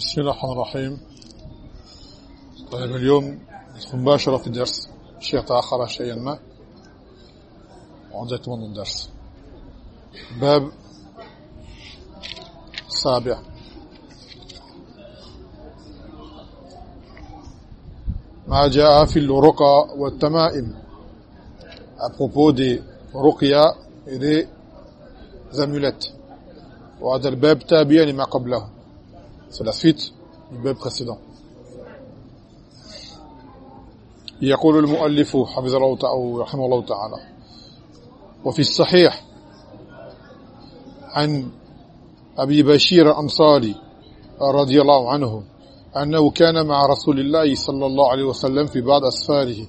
بسم الله الرحمن الرحيم. طيب اليوم مباشرة في الدرس. الشيخ تأخر شيئا ما. وعندك من الدرس. باب السابع. ما جاء في الرقى والتمائم. À propos des ruqya et des amulettes وهذا الباب تابعا لما قبله. C'est la suite du bab précédent. يقول المؤلف حفظه الله تعالى رحمه الله تعالى. وفي الصحيح عن أبي بشير الأنصاري رضي الله عنه أنه كان مع رسول الله صلى الله عليه وسلم في بعض أسفاره.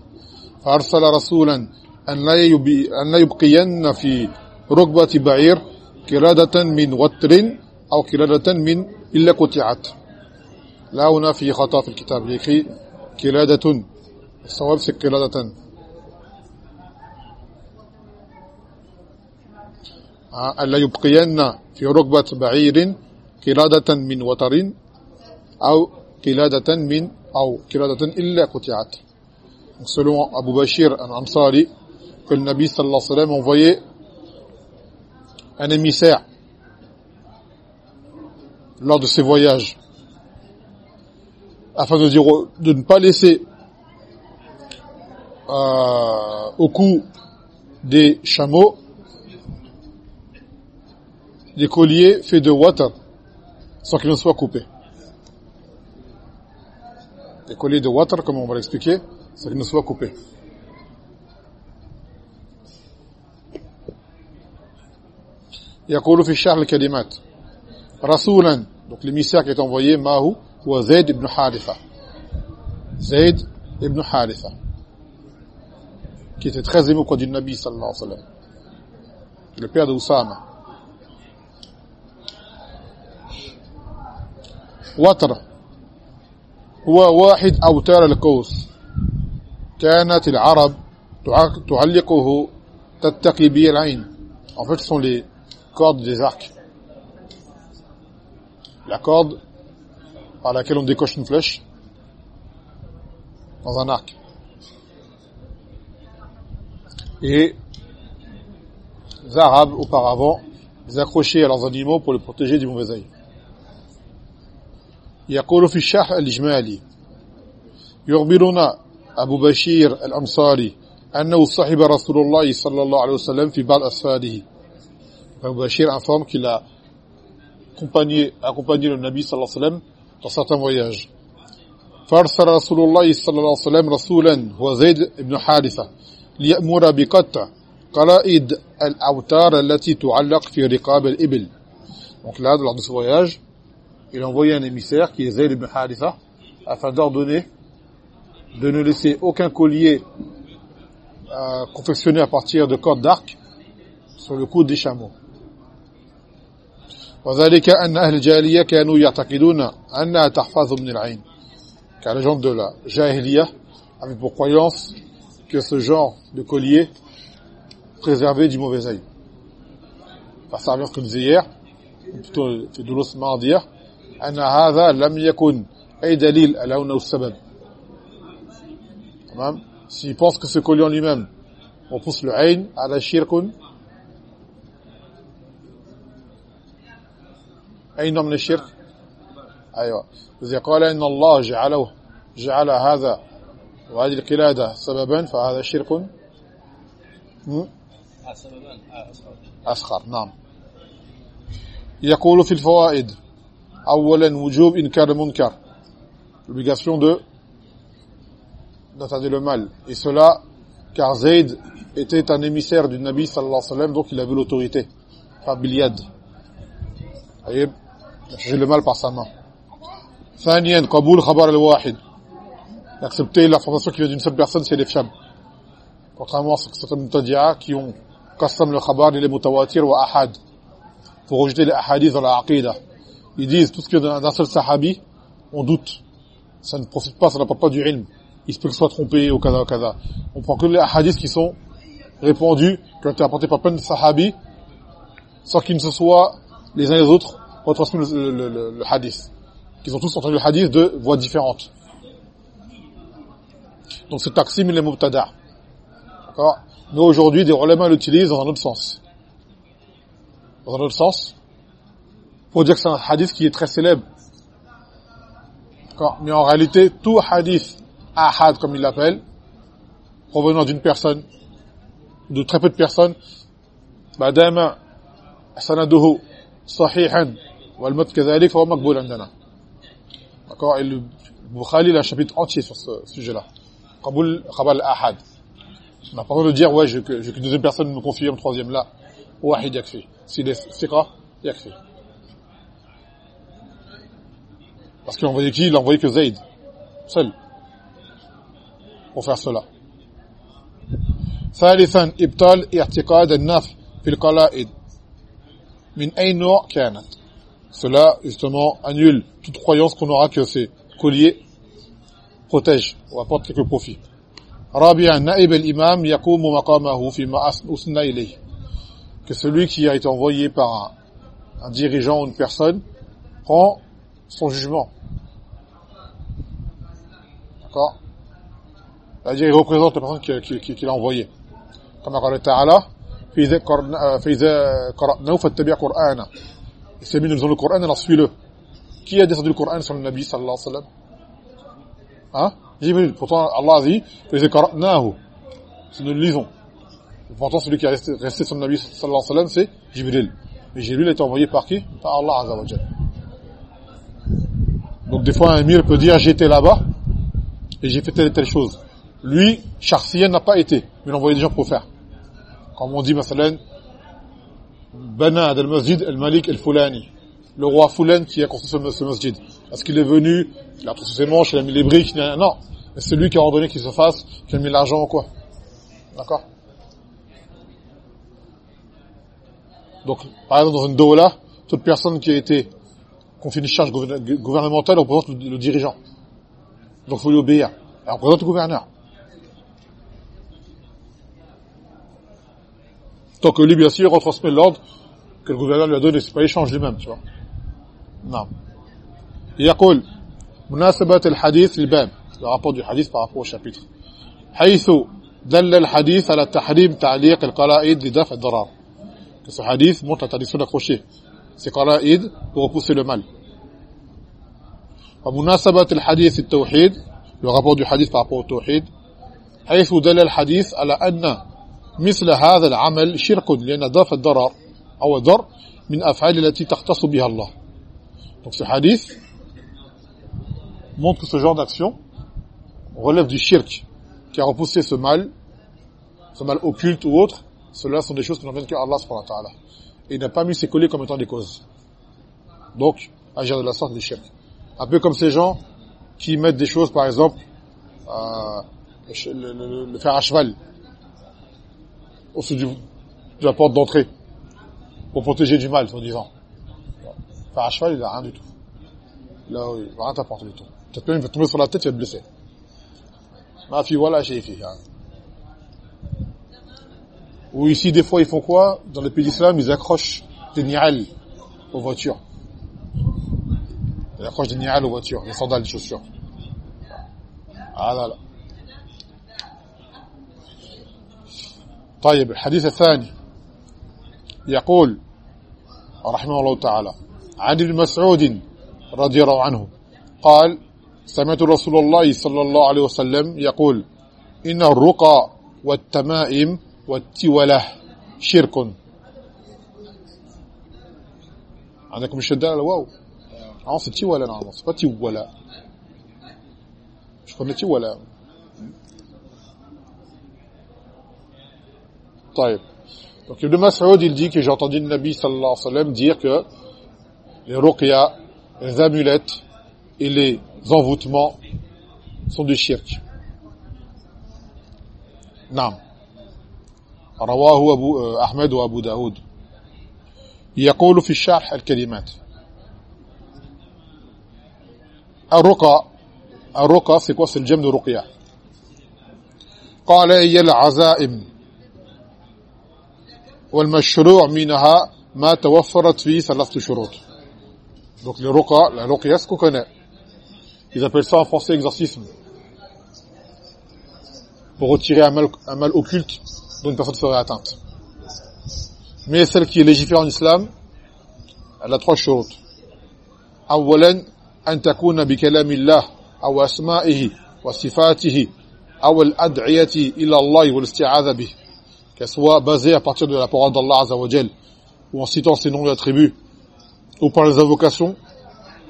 فأرسل رسولا أن لا, يبي أن لا يبقين في ركبة بعير كرادة من وتر أو كرادة من إلا قطعت. لا هنا في خطأ في الكتاب. يكي كرادة الصواب c'est كرادة أن لا يبقين في ركبة بعير كرادة من وتر أو كرادة من أو كرادة إلا قطعت. selon Abu Bashir al-Ansari que le Nabi sallallahu alayhi wa sallam envoyait un émissaire lors de ses voyages afin de dire de ne pas laisser euh, au cou des chameaux des colliers faits de water sans qu'ils ne soient coupés. Des colliers de water, comme on va l'expliquer, sans qu'ils ne soient coupés. يقول في الشرح الكلمات رسولا donc l'émissaire qui est envoyé Mahu ou Zayd ibn Haritha Zayd ibn Haritha qui était très aimé auprès du Nabi sallallahu alayhi wa sallam le père de Oussama وتر هو واحد أوتار القوس كانت العرب تعلقه تتقي به العين en fait ce sont les cordes des arcs la corde par laquelle on décoche une flèche dans un arc et les arabes auparavant les accrochaient à leurs animaux pour les protéger du mauvais œil يقول في الشرح الإجمالي يخبرنا أبو بشير الأنصاري أنه صحب رسول الله صلى الله عليه وسلم في بعض أسفاره Abu Bashir informe qu'il a accompagné, accompagné le Nabi sallallahu alayhi wa sallam dans certains voyages. فارسل رسول الله صلى الله عليه وسلم رسولا هو زيد بن حارثة ليأمر بقطع قلائد الأوتار التي تعلق في رقاب الإبل. Donc là, lors de ce voyage, il a envoyé un émissaire qui est Zayd ibn Haritha afin d'ordonner de ne laisser aucun collier euh, confectionné à partir de cordes d'arc sur le cou des chameaux. وذلك أن أهل الجاهلية كانوا يعتقدون أنها تحفظ من العين car les gens de la Jahiliya avaient pour croyance que ce genre de collier préservait du mauvais œil. Enfin, ça revient ce que disait hier, ou plutôt في دروس ماضية أن هذا لم يكن أي دليل على أنه السبب تمام s'il pense que ce collier en lui-même repousse le عين على شرك أي نوع من الشرك أيوة إذا قال إن الله جعله جعل هذا وهذه القلادة سببا فهذا شرك أسخر نعم يقول في الفوائد أولا وجوب إنكار المنكر l'obligation de d'interdire le mal et cela car Zayd était un émissaire du Nabi sallallahu alayhi wa sallam donc il avait l'autorité par Biliad voyez j'ai le mal par sa main ثانيا قبول خبر الواحد accepter l'information qui vient d'une seule personne c'est les fiables contrairement à certains mutadi'a qui ont qassam le khabar et les mutawatir wa ahad pour rejeter les ahadith dans la aqidah ils disent tout ce qui vient d'un seul sahabi on doute ça ne profite pas ça n'apporte pas du ilm il se peut qu'il soit trompé ou kaza ou kaza on prend que les hadiths qui sont répandus qui ont été apportés par plein de sahabis sans qu'ils ne se soient les uns les autres retransmis le, le, le, le hadith. Ils ont tous entendu le hadith de voix différentes. Donc ce taqsim, il est mubtada. D'accord? Mais aujourd'hui, des ulama l'utilisent dans un autre sens. Dans un autre sens, pour dire que c'est un hadith qui est très célèbre. D'accord? Mais en réalité, tout hadith ahad, comme il l'appelle, provenant d'une personne, de très peu de personnes, bah, madame sanaduhu sahihan صحيحا والمت كذلك فهو مقبول عندنا d'accord et le Bukhari il a un chapitre entier sur ce sujet-là Qaboul Qabal Ahad on n'a pas besoin de dire ouais je que, je, que deuxième personne me confirme troisième là wahid yakfi s'il est thiqa yakfi parce qu'il a envoyé qui il a envoyé que Zayd seul pour faire cela ثالثا ابطال اعتقاد النفي في القلائد من أي نوع كانت cela justement annule toute croyance qu'on aura que ces colliers protègent ou apportent quelques profits رابعا نائب الإمام يقوم مقامه فيما أسنى إليه que celui qui a été envoyé par un, un dirigeant ou une personne prend son jugement d'accord c'est-à-dire il représente la personne qui, qui, qui, qui l'a envoyé كما قال تعالى فإذا قرأناه فاتبع قرآنا il s'est mis devant le Coran, alors suis-le. Qui a descendu le Coran sur le Nabi sallallahu alayhi wa sallam? Hein? Jibril. Pourtant, Allah a dit, c'est nous le lisons. Pourtant, celui qui est resté, resté sur le Nabi sallallahu alayhi wasallam c'est Jibril. Mais Jibril a été envoyé par qui? Par Allah azza wa Donc des fois, un mire peut dire, j'étais là-bas et j'ai fait telle et telle chose. Lui, Charsiyen n'a pas été, mais il a envoyé des gens pour faire. Comme on dit, Masalène, masalan, Bana al-Masjid al-Malik al-Fulani. Le roi Fulan qui a construit ce, masjid. Est-ce qu'il est venu, il a trouvé ses manches, il a mis les briques, non. C'est lui qui a ordonné qu'il se fasse, qui a mis l'argent ou quoi. D'accord? Donc, par exemple, dans une doula, toute personne qui a été confiée une charge gouvernementale représente le, le dirigeant. Donc, il faut lui obéir. Elle représente le gouverneur. Tant que lui, bien sûr, retransmet l'ordre que le gouverneur lui a donné, c'est pas échange lui-même, tu vois. Non. Il y a quoi مناسبة الحديث للباب رابط الحديث بارابو شابتر حيث دل الحديث على تحريم تعليق القرائد لدفع الضرر كسو حديث سنه خشيه. سي قلائد بوبوسي لو مال ومناسبة الحديث التوحيد رابط الحديث بارابو التوحيد حيث دل الحديث على أن مثل هذا العمل شرك لأن دفع الضرر أو الضر من أفعال التي تختص بها الله donc ce hadith montre que ce genre d'action relève du shirk qui a repoussé ce mal ce mal occulte ou autre cela sont des choses qui n'en viennent que Allah subhanahu wa ta'ala et il n'a pas mis ses colliers comme étant des causes donc agir de la sorte du shirk un peu comme ces gens qui mettent des choses par exemple euh, le, le, le fer à cheval au-dessus de la porte d'entrée pour protéger du mal, soi-disant. Faire à cheval, il a rien du tout. Là, il va rien t'apporter du tout. Peut-être même il va tomber sur la tête, il va te blesser. Ma fille, voilà, j'ai fait. Hein. Ou ici, des fois, ils font quoi Dans les pays d'islam, ils accrochent des ni'al aux voitures. Ils accrochent des ni'al aux voitures, des sandales, des chaussures. Ah là là. طيب الحديث الثاني يقول رحمه الله تعالى عن ابن مسعود رضي الله عنه قال سمعت رسول الله صلى الله عليه وسلم يقول إن الرقى والتمائم والتولة شرك. عندكم الشدة على الواو؟ tiwala normalement c'est pas tiwala je connais tiwala طيب. Donc Ibn Mas'ud, il dit que j'ai entendu le Nabi sallallahu alayhi wa sallam dire que les ruqya, les amulettes et les envoûtements sont du shirk. نعم رواه أبو أحمد وأبو داود يقول في الشرح الكلمات الرقى الرقى c'est quoi c'est le jam de ruqya قال هي العزائم والمشروع منها ما توفرت فيه ثلاث شروط. دونك الرقى الرقيه اسكو كنا اذا بيرسوا فرصه اكزرسيسم pour retirer un mal un mal occulte d'une personne ferait atteinte. Mais celle qui est légiférée en islam اولا ان تكون بكلام الله أو أسمائه وصفاته أو الادعيه إلى الله والاستعاذه به qu'elle soit basée à partir de la parole d'Allah Azza wa Jal ou en citant ses noms et attributs ou par les invocations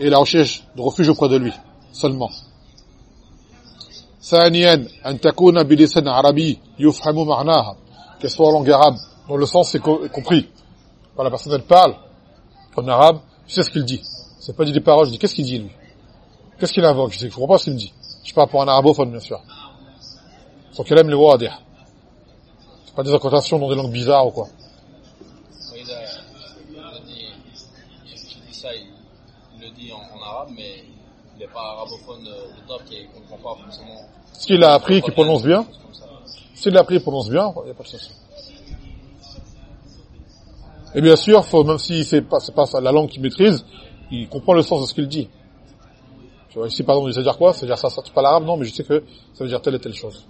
et la recherche de refuge auprès de lui seulement ثانيا أن تكون بلسان عربي يفهم معناها qu'elle soit en langue arabe dont le sens est compris quand la personne elle parle en arabe tu sais ce qu'il dit c'est pas dit des paroles je dis qu'est-ce qu'il dit lui qu'est-ce qu'il invoque je sais je comprends pas ce qu'il me dit je parle pour un arabophone bien sûr sauf qu'elle aime les wadih c'est pas des incantations dans des langues bizarres ou quoi il, a, il, a dit, il dit ça, il, il le dit en, en arabe mais il n'est pas arabophone de top et il comprend pas forcément s'il a appris qu'il prononce bien? S'il a appris qu'il prononce bien? Il n'y a pas de souci et bien sûr, faut, même si c'est pas, c'est pas la langue qu'il maîtrise, il comprend le sens de ce qu'il dit. Tu vois, ici, par exemple, il sait dire quoi? C'est dire ça, ça, tu parles arabe? Non, mais je sais que ça veut dire telle et telle chose.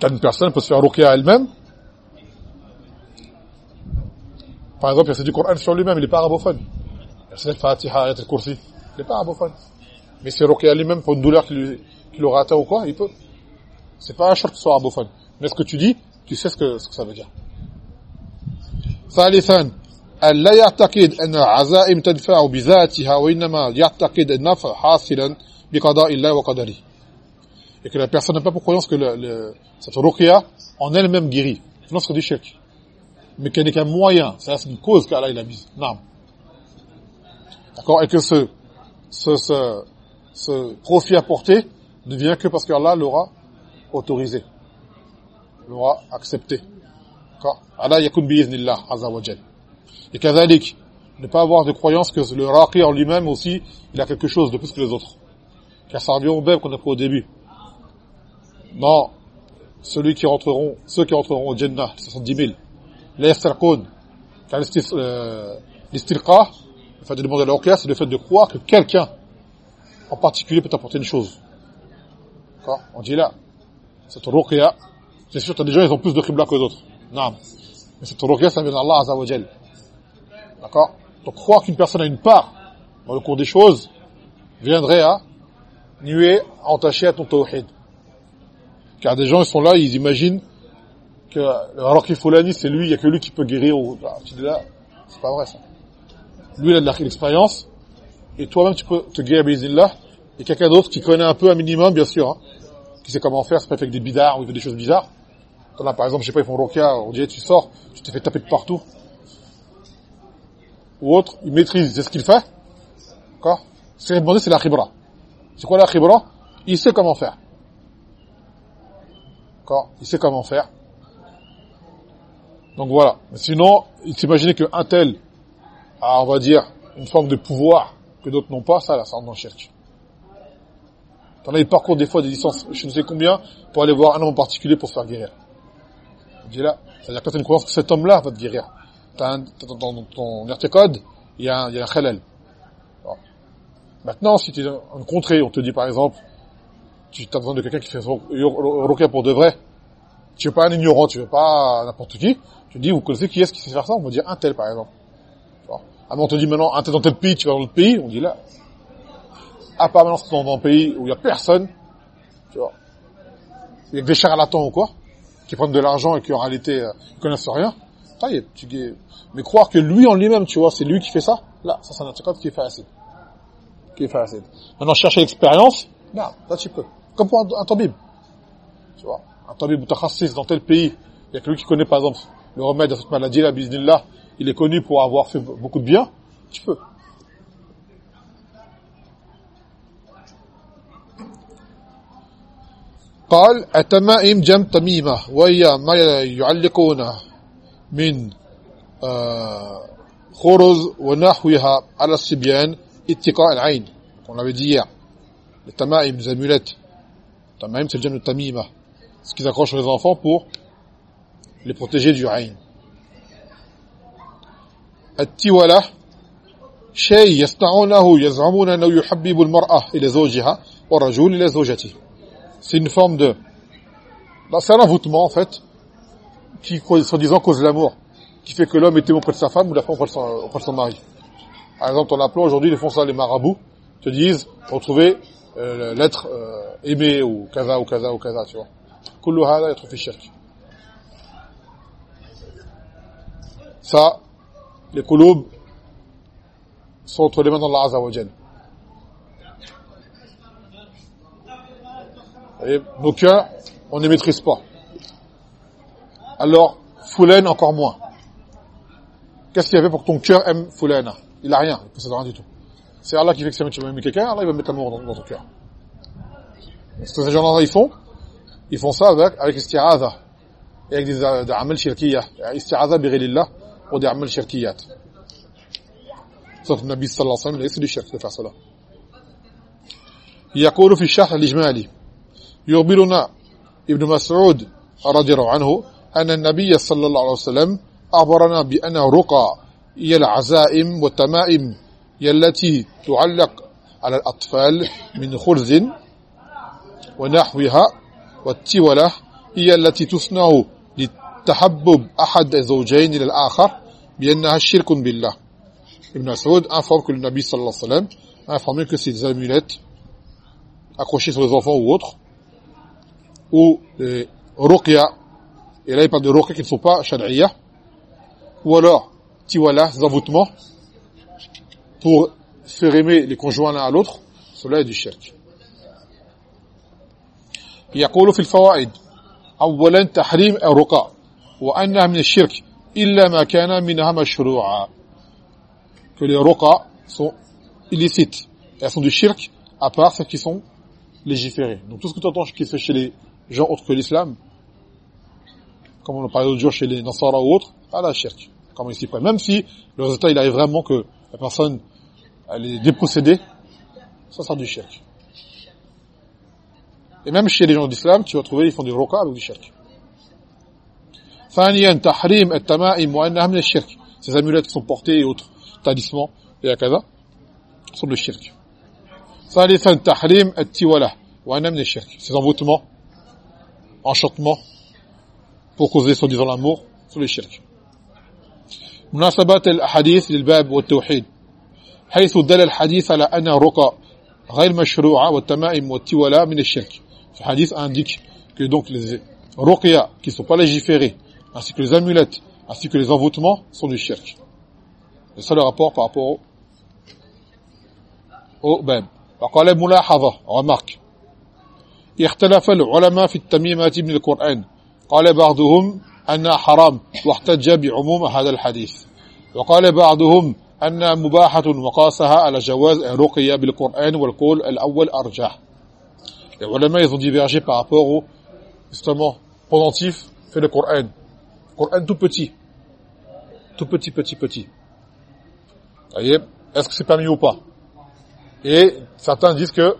Quand une personne peut se faire ruqya elle-même, par exemple, il sait du Coran sur lui-même, il n'est pas arabophone. Il sait le Fatiha, il kursi il n'est pas arabophone. Mais c'est ruqya lui-même pour une douleur qui, lui, qui l'aura atteint ou quoi, il peut. C'est pas un short qu'il soit arabophone. Mais ce que tu dis, tu sais ce que, ce que ça veut dire. ثالثا أن لا يعتقد أن العزائم تنفع بذاتها وإنما يعتقد النفع حاصلا بقضاء الله وقدره et que la personne n'a pas pour croyance que le, le, cette ruqya en elle-même guérit sinon c'est du shirk mais qu'elle n'est qu'un moyen c'est une cause qu'Allah il a mise non d'accord? Et que ce, ce, ce, ce profit apporté ne vient que parce qu'Allah l'aura autorisé l'aura accepté. D'accord? Allah yakun bi'iznillah azza wa jal. Et kazalik, ne pas avoir de croyance que le raqi en lui-même aussi, il a quelque chose de plus que les autres. Car ça revient au même qu'on a pris au début. Non, celui qui rentreront, ceux qui rentreront au Jannah, 70 000, les yastarqoun, car l'istilqa, le fait de demander à la c'est le fait de croire que quelqu'un, en particulier, peut t'apporter une chose. D'accord? On dit là, cette ruqya, c'est sûr, as des gens, ils ont plus de qibla que d'autres. Non. Mais cette ruqya, ça vient d'Allah Azza wa. D'accord? Donc croire qu'une personne a une part dans le cours des choses viendrait à nuer, à entacher à ton tawhid. Car des gens, ils sont là, ils imaginent que le Raqi Fulani, c'est lui, il n'y a que lui qui peut guérir. Ou, bah, tu dis là, c'est pas vrai ça. Lui, il a de l'expérience, et toi-même, tu peux te guérir, là et quelqu'un d'autre qui connaît un peu un minimum, bien sûr, hein, qui sait comment faire, c'est pas fait avec des bidards ou des choses bizarres. T'en as par exemple, je sais pas, ils font rokia, on dirait tu sors, tu te fais taper de partout. Ou autre, il maîtrise, c'est ce qu'il fait. D'accord? Ce qu'il demandé, c'est la. C'est quoi la Il sait comment faire. Il sait comment faire. Donc voilà. Sinon, il s'imaginait qu'un tel a, on va dire, une forme de pouvoir que d'autres n'ont pas, ça là, ça rentre dans le shirk. T'en as, des fois des distances, je ne sais combien, pour aller voir un homme en particulier pour se faire guérir. Là, c'est-à-dire que tu as une croyance que cet homme-là va te guérir. T'as un, dans ton, ton code, il y a un, il un khalal. Maintenant, si tu es en contrée, on te dit par exemple, tu as besoin de quelqu'un qui fait roquet pour de vrai, tu veux pas un ignorant, tu veux pas n'importe qui, tu dis, vous connaissez qui est-ce qui sait faire ça On va dire un tel, par exemple. Ah, on te dit maintenant, un tel dans tel pays, tu vas dans l'autre pays, on dit là, à part maintenant c'est dans un pays où il y a personne, tu vois, il y a des charlatans ou quoi, qui prennent de l'argent et qui en réalité euh, connaissent rien, mais croire que lui en lui-même, tu vois, c'est lui qui fait ça, là, ça c'est un anticorps qui est facile. Qui est facile. Maintenant, chercher l'expérience, là, là tu peux. Comme pour un, un tabib. Tu vois, un tabib mutakhassis dans tel pays, il y a que lui qui connaît par exemple le remède à cette maladie, la bismillah, il est connu pour avoir fait beaucoup de bien, tu peux. قال التمائم جم تميمة وهي ما يعلقون من خرز ونحوها على الصبيان اتقاء العين on l'avait dit hier les tamaim, les amulettes tamaim c'est le jam de tamima ce qu'ils accrochent les enfants pour les protéger du ayn التولة شيء يصنعونه يزعمون أنه يحبب المرأة إلى زوجها والرجل إلى زوجته c'est une forme de bah, c'est un envoûtement en fait qui soi-disant cause l'amour qui fait que l'homme est aimé auprès de sa femme ou la femme auprès de son, auprès de son mari par exemple en appelant aujourd'hui ils font ça les marabouts te disent retrouver euh, l'être euh, aimé ou kaza ou kaza ou kaza tu vois kullu hada yatru ça les qulub sont entre les mains d'Allah Azza Jal. Nos cœurs, on ne maîtrise pas. Alors, Foulaine encore moins. Qu'est-ce qu'il y avait pour que ton cœur aime Foulaine Il a rien, il ne possède rien du tout. C'est Allah qui fait que ça aimer quelqu'un, Allah il va mettre l'amour dans, dans, ton cœur. Ce que ces gens-là ils font, ils font ça avec, avec isti'adha, et avec des, des amal shirkiyah. Isti'adha bighilillah, ou des amal shirkiyat. صوت النبي صلى الله عليه وسلم ليس للشرك في صلاة يقول في الشرح الإجمالي يخبرنا ابن مسعود رضي الله عنه أن النبي صلى الله عليه وسلم أخبرنا بأن رقى هي العزائم والتمائم هي التي تعلق على الأطفال من خرز ونحوها والتولة هي التي تصنع لتحبب أحد الزوجين إلى الآخر بأنها شرك بالله Ibn Asaud informe que le Nabi sallallahu alayhi wa sallam a informé que ces amulettes accrochées sur les enfants ou autres, ou les ruqya, et là il parle de ruqya qui ne sont pas shad'iyya, ou alors tiwala, des envoûtements, pour faire aimer les conjoints l'un à l'autre, cela est du shirk. يقول في الفوائد اولا تحريم الرقى وانها من الشرك الا ما كان منها مشروعا que les roqa sont illicites. Elles sont du shirk, à part celles qui sont légiférées. Donc tout ce que tu entends qui se fait chez les gens autres que l'islam, comme on a parlé l'autre jour chez les Nasara ou autres, à la shirk, comme ici près. Même si le résultat il arrive vraiment que la personne elle est dépossédée, ça sera du shirk. Et même chez les gens d'islam, tu vas trouver, ils font du roqa avec du shirk. ثانيا تحريم التمائم وانها من الشرك ces amulettes qui sont portées et autres talisman et akaza sont le shirk. ثالثا تحريم التوله وانا من الشرك ces envoûtements enchantements pour causer soi-disant l'amour sont le shirk مناسبات الحديث للباب والتوحيد حيث دل الحديث على أن الرقى غير مشروعة والتمائم والتولى من الشرك ce hadith indique que donc les ruqya qui sont pas légiférés ainsi que les amulettes ainsi que les envoûtements sont du shirk C'est ça le rapport par rapport au, au bab. وقال ملاحظة remarque اختلف العلماء في التميمات من القرآن قال بعضهم أنها حرام واحتج بعموم هذا الحديث وقال بعضهم أنها مباحة وقاسها على جواز الرقية بالقرآن والقول الأول أرجح Les ulama ils ont divergé par rapport au justement pendentif fait le Coran. Coran tout petit. Tout petit, petit, petit. voyez, est-ce que c'est permis ou pas Et certains disent que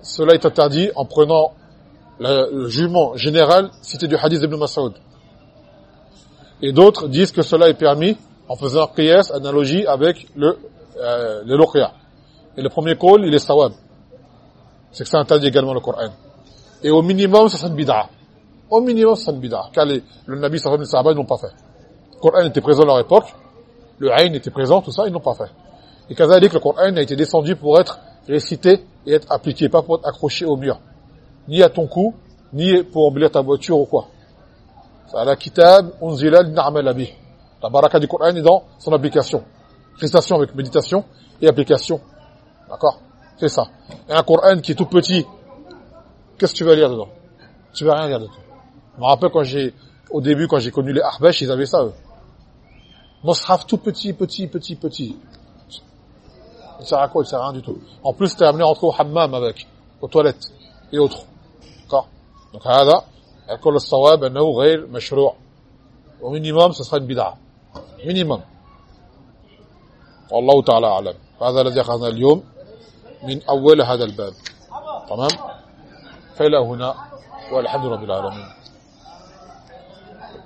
cela est interdit en prenant le, jugement général cité du hadith d'Ibn Mas'ud. Et d'autres disent que cela est permis en faisant qiyas, analogie avec le, euh, le Et le premier call, il est sawab. C'est que ça interdit également le Coran. Et au minimum, ça serait bid'a. Au minimum, ça serait bid'a. Car les, le Nabi sallallahu alayhi wa sallam, n'ont pas fait. Le Coran était présent à leur époque, le Aïn était présent, tout ça, ils n'ont pas fait. Et dit que le Coran a été descendu pour être récité et être appliqué, pas pour être accroché au mur. Ni à ton cou, ni pour embellir ta voiture ou quoi. C'est la kitab unzila abi. La baraka du Coran est dans son application. Récitation avec méditation et application. D'accord C'est ça. Et un Coran qui est tout petit, qu'est-ce que tu vas lire dedans Tu vas rien lire dedans. Je me rappelle quand j'ai, au début, quand j'ai connu les Ahbesh, ils avaient ça, eux. Moshaf tout petit, petit, petit, petit. Il sert à quoi Il sert à rien du tout. En plus, t'es amené à rentrer au hammam avec, aux toilettes et autres. D'accord Donc, هذا يقول الصواب أنه غير مشروع. Au minimum, ce sera une bid'a. Minimum. والله تعالى أعلم. هذا الذي أخذنا اليوم من أول هذا الباب. تمام؟ فإلى هنا والحمد لله رب العالمين.